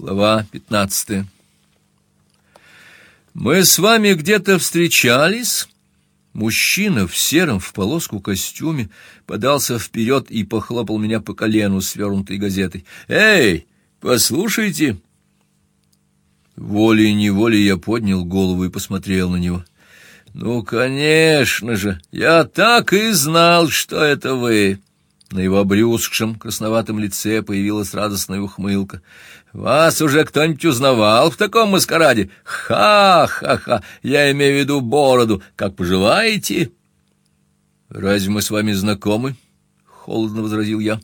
Глава пятнадцатая. Мы с вами где-то встречались? Мужчина в сером в полоску костюме подался вперед и похлопал меня по колену свернутой газетой. Эй, послушайте. Волей-неволей я поднял голову и посмотрел на него. Ну, конечно же, я так и знал, что это вы. На его обрюзгшем красноватом лице появилась радостная ухмылка. Вас уже кто-нибудь узнавал в таком маскараде? Ха-ха-ха! Я имею в виду бороду. Как поживаете? Разве мы с вами знакомы? холодно возразил я.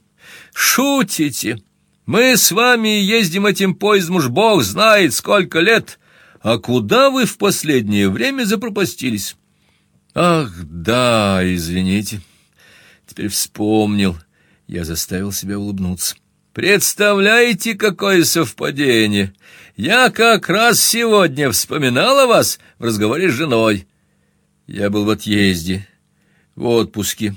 Шутите? Мы с вами ездим этим поездом уж бог знает сколько лет. А куда вы в последнее время запропастились? Ах, да, извините. Теперь вспомнил. Я заставил себя улыбнуться. Представляете, какое совпадение! Я как раз сегодня вспоминал о вас в разговоре с женой. Я был в отъезде, в отпуске.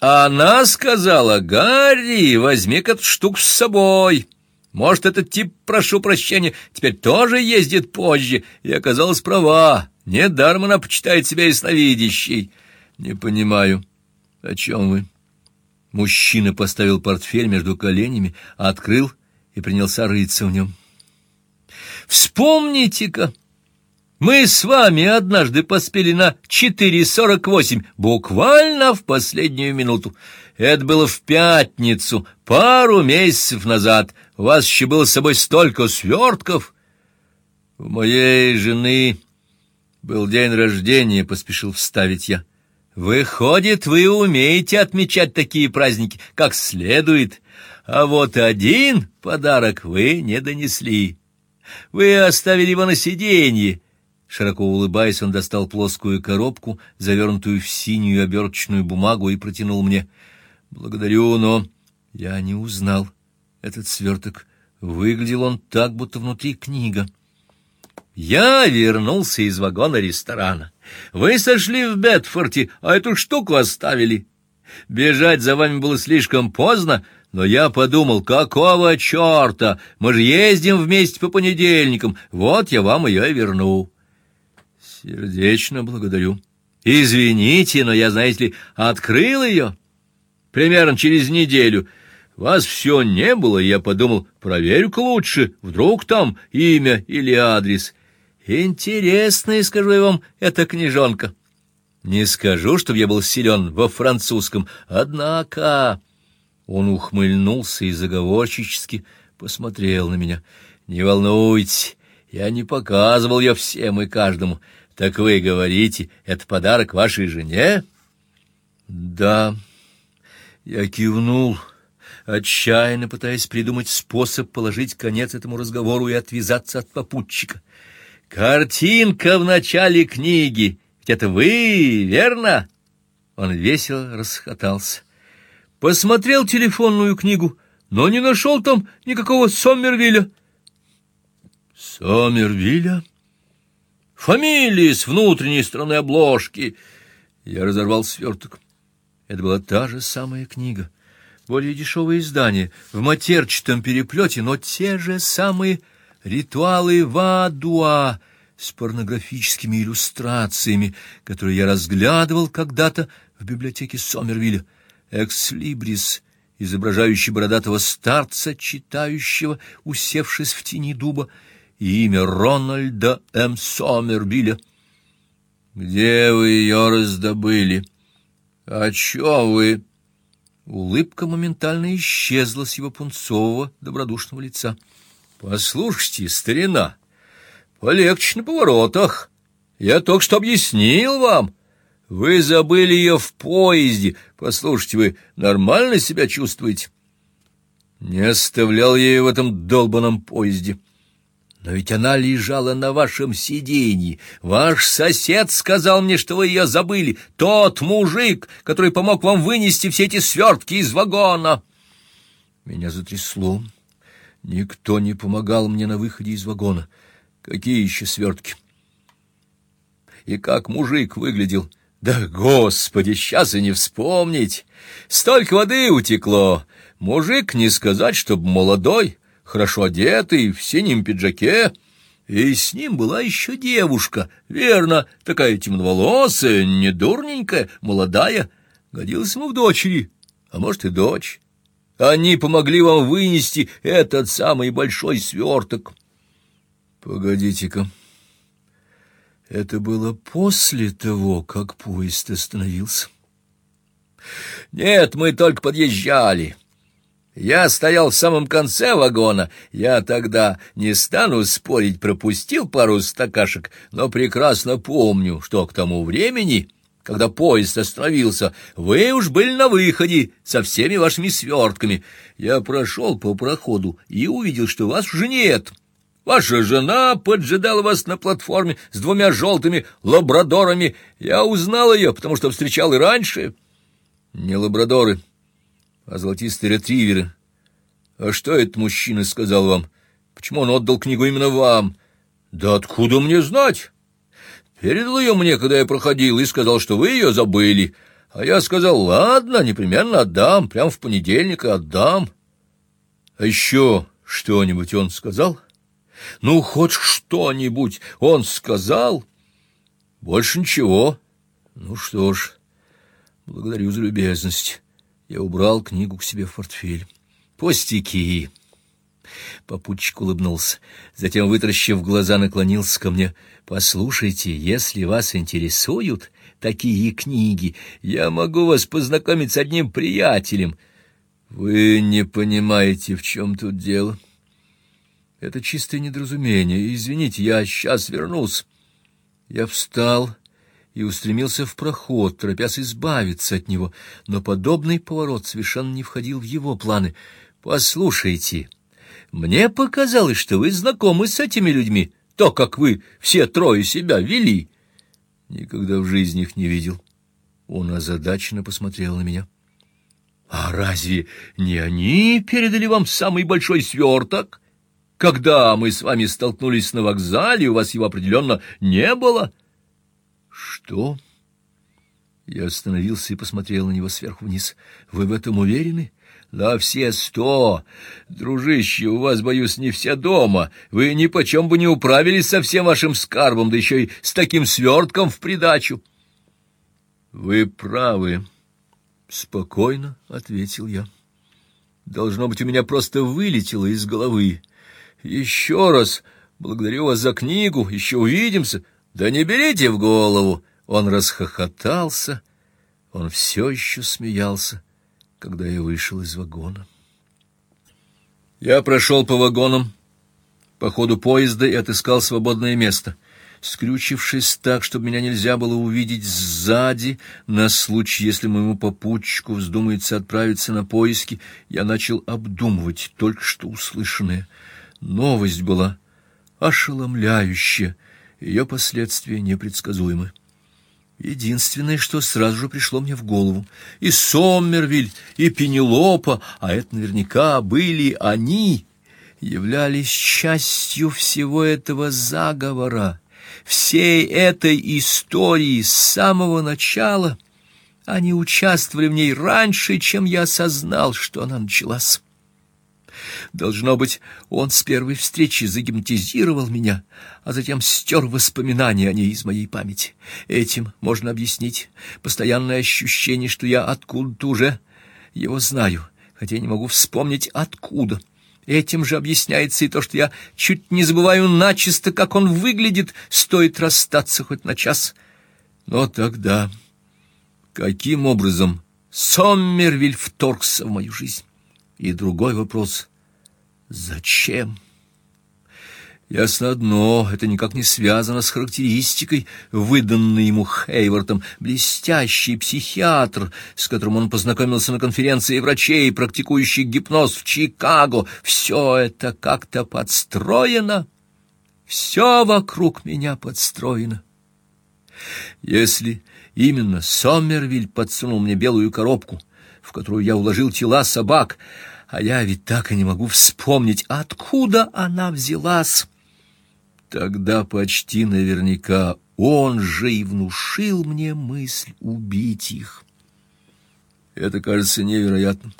Она сказала, Гарри, возьми-ка эту штуку с собой. Может, этот тип, прошу прощения, теперь тоже ездит позже, и оказалась права. Недаром она почитает себя ясновидящей. Не понимаю, о чем вы? Мужчина поставил портфель между коленями, открыл и принялся рыться в нем. Вспомните-ка, мы с вами однажды поспели на 4.48, буквально в последнюю минуту. Это было в пятницу, пару месяцев назад. У вас еще было с собой столько свертков. У моей жены был день рождения, поспешил вставить я. Выходит, вы умеете отмечать такие праздники как следует, а вот один подарок вы не донесли. Вы оставили его на сиденье. Широко улыбаясь, он достал плоскую коробку, завернутую в синюю оберточную бумагу, и протянул мне. Благодарю, но я не узнал этот сверток. Выглядел он так, будто внутри книга. Я вернулся из вагона ресторана. Вы сошли в Бетфорте, а эту штуку оставили. Бежать за вами было слишком поздно, но я подумал, какого черта? Мы же ездим вместе по понедельникам. Вот я вам ее и верну. Сердечно благодарю. Извините, но я, знаете ли, открыл ее примерно через неделю. Вас все не было, я подумал, проверю-ка лучше, вдруг там имя или адрес. Интересная, скажу я вам, эта книжонка. Не скажу, чтобы я был силен во французском, однако... Он ухмыльнулся и заговорчически посмотрел на меня. Не волнуйтесь, я не показывал ее всем и каждому. Так вы говорите, это подарок вашей жене? Да. Я кивнул, отчаянно пытаясь придумать способ положить конец этому разговору и отвязаться от попутчика. Картинка в начале книги. Ведь это вы, верно? Он весело расхотался. Посмотрел телефонную книгу, но не нашел там никакого Сомервилля. Сомервилля? Фамилии с внутренней стороны обложки. Я разорвал сверток. Это была та же самая книга, более дешевое издание, в матерчатом переплете, но те же самые ритуалы Вадуа с порнографическими иллюстрациями, которые я разглядывал когда-то в библиотеке Сомервилля. Экслибрис, изображающий бородатого старца, читающего, усевшись в тени дуба, и имя Рональда М. Сомервилля. Где вы ее раздобыли? А чё вы? Улыбка моментально исчезла с его пунцового добродушного лица. Послушайте, старина, полегче на поворотах. Я только что объяснил вам. Вы забыли ее в поезде. Послушайте, вы нормально себя чувствуете? Не оставлял я ее в этом долбаном поезде. Но ведь она лежала на вашем сиденье. Ваш сосед сказал мне, что вы ее забыли. Тот мужик, который помог вам вынести все эти свертки из вагона. Меня затрясло. Никто не помогал мне на выходе из вагона. Какие еще свертки? И как мужик выглядел? Да, господи, сейчас и не вспомнить. Столько воды утекло. Мужик не сказать, чтоб молодой, хорошо одетый, в синем пиджаке, и с ним была еще девушка, верно, такая темноволосая, недурненькая, молодая, годилась ему в дочери, а может и дочь. Они помогли вам вынести этот самый большой сверток. Погодите-ка. Это было после того, как поезд остановился. Нет, мы только подъезжали. Я стоял в самом конце вагона. Я тогда, не стану спорить, пропустил пару стакашек, но прекрасно помню, что к тому времени, когда поезд остановился, вы уж были на выходе со всеми вашими свертками. Я прошел по проходу и увидел, что вас уже нет. Ваша жена поджидала вас на платформе с двумя желтыми лабрадорами. Я узнал ее, потому что встречал и раньше. Не лабрадоры, а золотистые ретриверы. А что этот мужчина сказал вам? Почему он отдал книгу именно вам? Да откуда мне знать? Передал ее мне, когда я проходил, и сказал, что вы ее забыли. А я сказал, ладно, непременно отдам, прямо в понедельник и отдам. А еще что-нибудь он сказал? Ну, хоть что-нибудь он сказал? Больше ничего. Ну что ж, благодарю за любезность. Я убрал книгу к себе в портфель. Пустяки. Попутчик улыбнулся, затем, вытаращив глаза, наклонился ко мне. Послушайте, если вас интересуют такие книги, я могу вас познакомить с одним приятелем. Вы не понимаете, в чем тут дело. Это чистое недоразумение. Извините, я сейчас вернусь. Я встал и устремился в проход, торопясь избавиться от него, но подобный поворот совершенно не входил в его планы. Послушайте, мне показалось, что вы знакомы с этими людьми, то, как вы все трое себя вели. Никогда в жизни их не видел. Он озадаченно посмотрел на меня. А разве не они передали вам самый большой сверток? Когда мы с вами столкнулись на вокзале, у вас его определенно не было. Что? Я остановился и посмотрел на него сверху вниз. Вы в этом уверены? Да все сто. Дружище, у вас, боюсь, не все дома. Вы ни почем бы не управились со всем вашим скарбом, да еще и с таким свертком в придачу. Вы правы, спокойно ответил я. Должно быть, у меня просто вылетело из головы. Еще раз благодарю вас за книгу, еще увидимся. Да не берите в голову. Он расхохотался. Он все еще смеялся когда я вышел из вагона. Я прошел по вагонам, по ходу поезда и отыскал свободное место. Скрючившись так, чтобы меня нельзя было увидеть сзади, на случай, если моему попутчику вздумается отправиться на поиски, я начал обдумывать только что услышанное. Новость была ошеломляющая, ее последствия непредсказуемы. Единственное, что сразу же пришло мне в голову, и Соммервиль, и Пенелопа, а это наверняка были они, являлись частью всего этого заговора, всей этой истории с самого начала. Они участвовали в ней раньше, чем я осознал, что она началась. Должно быть, он с первой встречи загипнотизировал меня, а затем стер воспоминания о ней из моей памяти. Этим можно объяснить постоянное ощущение, что я откуда-то уже его знаю, хотя не могу вспомнить откуда. Этим же объясняется и то, что я чуть не забываю начисто, как он выглядит, стоит расстаться хоть на час. Но тогда каким образом Соммервиль вторгся в мою жизнь? И другой вопрос Зачем? Ясно одно, это никак не связано с характеристикой, выданной ему Хейвартом, блестящий психиатр, с которым он познакомился на конференции врачей, практикующих гипноз в Чикаго. Все это как-то подстроено. Все вокруг меня подстроено. Если именно Сомервиль подсунул мне белую коробку, в которую я уложил тела собак, а я ведь так и не могу вспомнить, откуда она взялась. Тогда почти наверняка он же и внушил мне мысль убить их. Это кажется невероятным.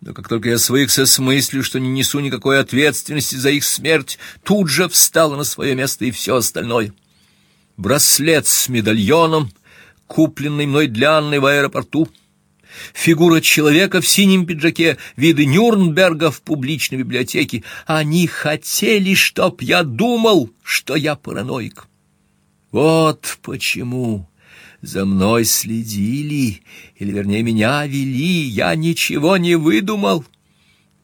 Но как только я свыкся с мыслью, что не несу никакой ответственности за их смерть, тут же встало на свое место и все остальное. Браслет с медальоном, купленный мной для Анны в аэропорту, фигура человека в синем пиджаке, виды Нюрнберга в публичной библиотеке. Они хотели, чтоб я думал, что я параноик. Вот почему за мной следили, или, вернее, меня вели, я ничего не выдумал.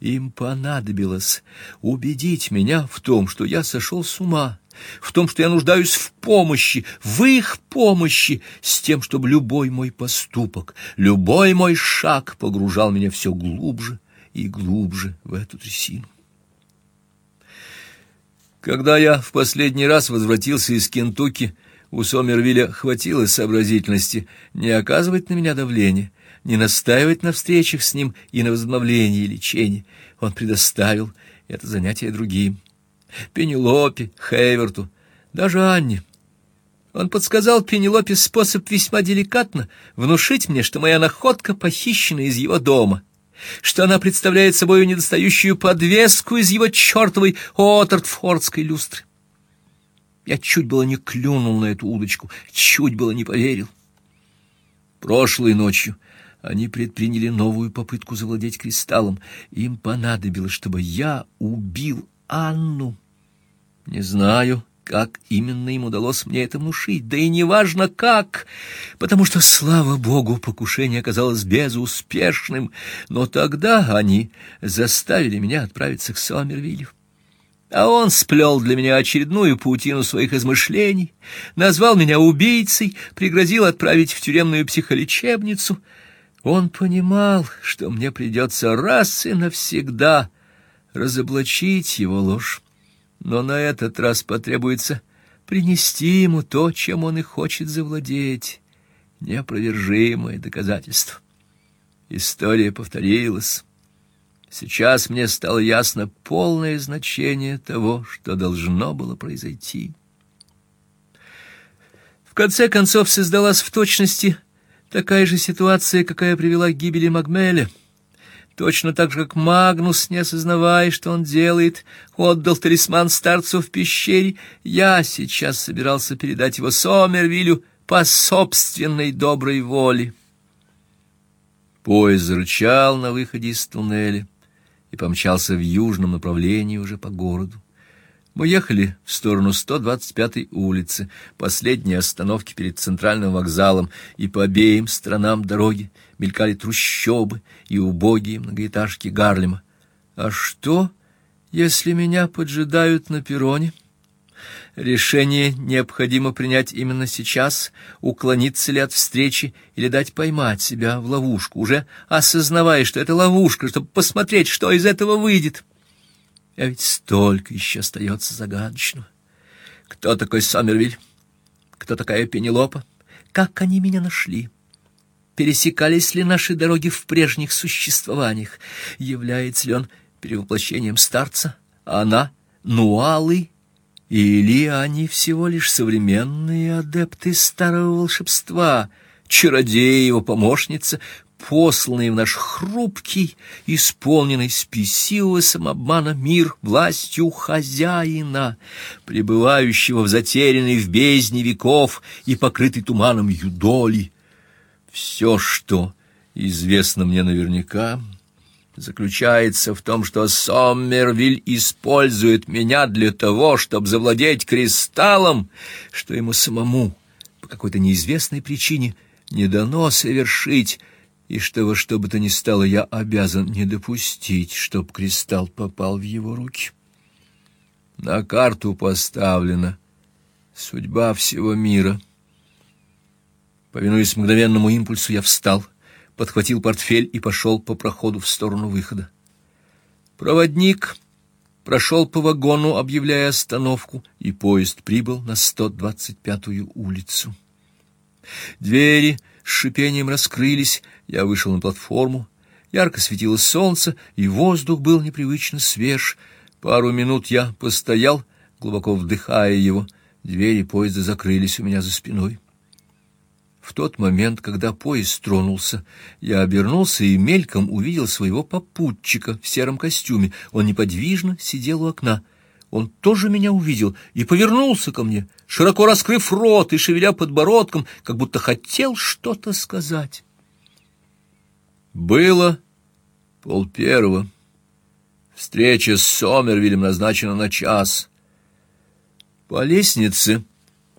Им понадобилось убедить меня в том, что я сошел с ума, в том, что я нуждаюсь в помощи, в их помощи, с тем, чтобы любой мой поступок, любой мой шаг погружал меня все глубже и глубже в эту трясину. Когда я в последний раз возвратился из Кентукки, у Сомервилля хватило сообразительности не оказывать на меня давления, не настаивать на встречах с ним и на возобновлении лечения. Он предоставил это занятие другим. Пенелопе, Хейверту, даже Анне. Он подсказал Пенелопе способ весьма деликатно внушить мне, что моя находка похищена из его дома, что она представляет собой недостающую подвеску из его чертовой Отертфордской люстры. Я чуть было не клюнул на эту удочку, чуть было не поверил. Прошлой ночью они предприняли новую попытку завладеть кристаллом. Им понадобилось, чтобы я убил Анну. Не знаю, как именно им удалось мне это внушить, да и неважно как, потому что, слава богу, покушение оказалось безуспешным, но тогда они заставили меня отправиться к Сомервилю. А он сплел для меня очередную паутину своих измышлений, назвал меня убийцей, пригрозил отправить в тюремную психолечебницу. Он понимал, что мне придется раз и навсегда разоблачить его ложь, но на этот раз потребуется принести ему то, чем он и хочет завладеть, неопровержимое доказательство. История повторилась. Сейчас мне стало ясно полное значение того, что должно было произойти. В конце концов создалась в точности такая же ситуация, какая привела к гибели Магмеля. Точно так же, как Магнус, не осознавая, что он делает, отдал талисман старцу в пещере, я сейчас собирался передать его Сомервилю по собственной доброй воле. Поезд зарычал на выходе из туннеля и помчался в южном направлении уже по городу. Мы ехали в сторону 125-й улицы, последней остановки перед центральным вокзалом, и по обеим сторонам дороги мелькали трущобы и убогие многоэтажки Гарлема. А что, если меня поджидают на перроне? Решение необходимо принять именно сейчас, уклониться ли от встречи или дать поймать себя в ловушку, уже осознавая, что это ловушка, чтобы посмотреть, что из этого выйдет. А ведь столько еще остается загадочного. Кто такой Сомервиль? Кто такая Пенелопа? Как они меня нашли? Пересекались ли наши дороги в прежних существованиях? Является ли он перевоплощением старца, а она — Нуалы или они всего лишь современные адепты старого волшебства, чародеи его помощница, посланные в наш хрупкий, исполненный спесивого самообмана мир властью хозяина, пребывающего в затерянной в бездне веков и покрытый туманом юдоли. Все, что известно мне наверняка, заключается в том, что Соммервиль использует меня для того, чтобы завладеть кристаллом, что ему самому по какой-то неизвестной причине не дано совершить, и что во что бы то ни стало я обязан не допустить, чтоб кристалл попал в его руки. На карту поставлена судьба всего мира. Повинуясь мгновенному импульсу, я встал подхватил портфель и пошел по проходу в сторону выхода. Проводник прошел по вагону, объявляя остановку, и поезд прибыл на 125-ю улицу. Двери с шипением раскрылись, я вышел на платформу. Ярко светило солнце, и воздух был непривычно свеж. Пару минут я постоял, глубоко вдыхая его. Двери поезда закрылись у меня за спиной. В тот момент, когда поезд тронулся, я обернулся и мельком увидел своего попутчика в сером костюме. Он неподвижно сидел у окна. Он тоже меня увидел и повернулся ко мне, широко раскрыв рот и шевеля подбородком, как будто хотел что-то сказать. Было полпервого. Встреча с Сомервилем назначена на час. По лестнице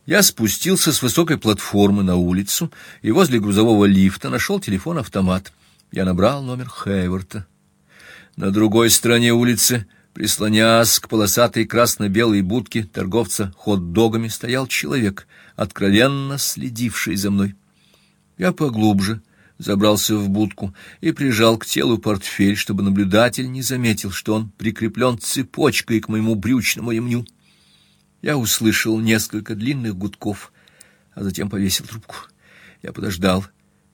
я спустился с высокой платформы на улицу и возле грузового лифта нашел телефон-автомат. Я набрал номер Хейворта. На другой стороне улицы, прислонясь к полосатой красно-белой будке торговца хот-догами, стоял человек, откровенно следивший за мной. Я поглубже забрался в будку и прижал к телу портфель, чтобы наблюдатель не заметил, что он прикреплен цепочкой к моему брючному ремню. Я услышал несколько длинных гудков, а затем повесил трубку. Я подождал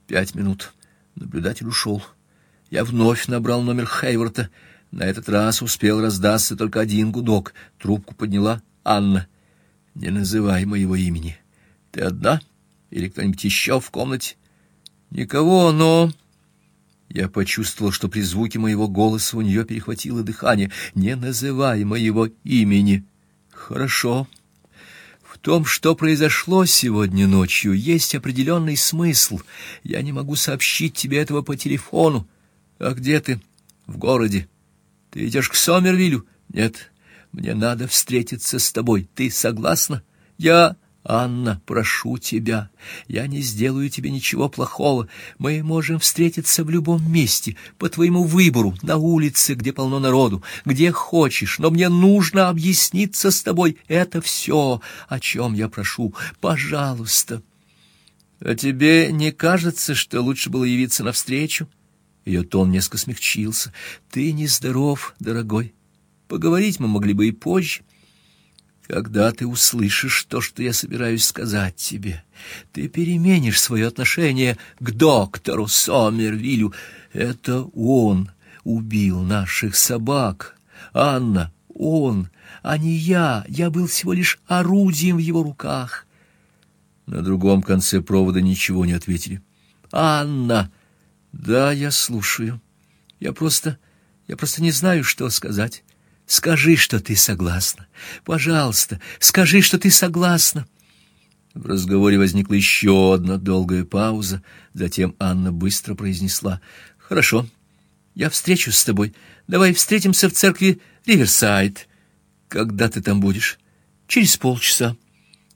пять минут. Наблюдатель ушел. Я вновь набрал номер Хейворта. На этот раз успел раздаться только один гудок. Трубку подняла Анна. Не называй моего имени. Ты одна или кто-нибудь еще в комнате? Никого, но я почувствовал, что при звуке моего голоса у нее перехватило дыхание. Не называй моего имени. Хорошо. В том, что произошло сегодня ночью, есть определенный смысл. Я не могу сообщить тебе этого по телефону. А где ты? В городе. Ты идешь к Сомервилю? Нет. Мне надо встретиться с тобой. Ты согласна? Я Анна, прошу тебя, я не сделаю тебе ничего плохого. Мы можем встретиться в любом месте, по твоему выбору, на улице, где полно народу, где хочешь, но мне нужно объясниться с тобой. Это все, о чем я прошу. Пожалуйста. А тебе не кажется, что лучше было явиться навстречу? Ее тон несколько смягчился. Ты нездоров, дорогой. Поговорить мы могли бы и позже. Когда ты услышишь то, что я собираюсь сказать тебе, ты переменишь свое отношение к доктору Сомервилю. Это он убил наших собак. Анна, он, а не я. Я был всего лишь орудием в его руках. На другом конце провода ничего не ответили. Анна, да, я слушаю. Я просто, я просто не знаю, что сказать. Скажи, что ты согласна. Пожалуйста, скажи, что ты согласна. В разговоре возникла еще одна долгая пауза, затем Анна быстро произнесла: "Хорошо. Я встречусь с тобой. Давай встретимся в церкви Риверсайд. Когда ты там будешь? Через полчаса.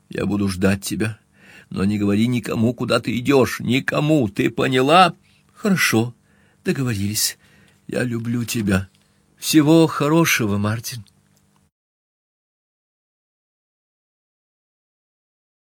Я буду ждать тебя. Но не говори никому, куда ты идешь, никому. Ты поняла? Хорошо. Договорились. Я люблю тебя. Всего хорошего, Мартин.